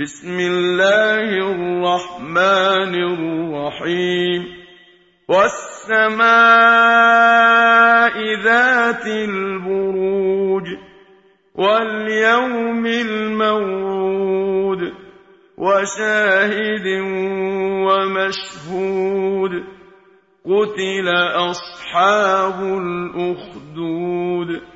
بسم الله الرحمن الرحيم. والسماء ذات البروج واليوم الموعود وشاهد ومشهود قتل أصحاب الأخدود.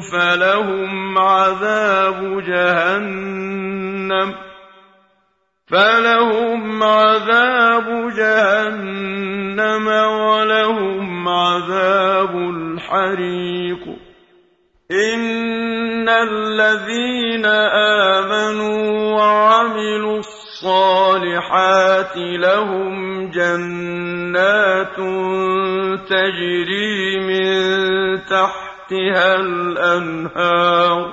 فلهم عذاب جهنم فلهم عذاب جهنم ولهم عذاب الحريق إن الذين آمنوا وعملوا الصالحات لهم جنات تجري من تحتها الأنهار.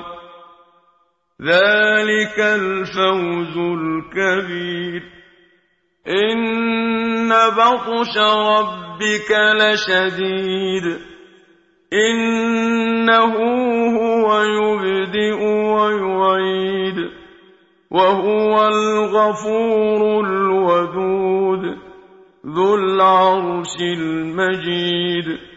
ذلك الفوز الكبير. إن بطش ربك لشديد. إنه هو يبدئ ويعيد. وهو الغفور الودود. ذو العرش المجيد.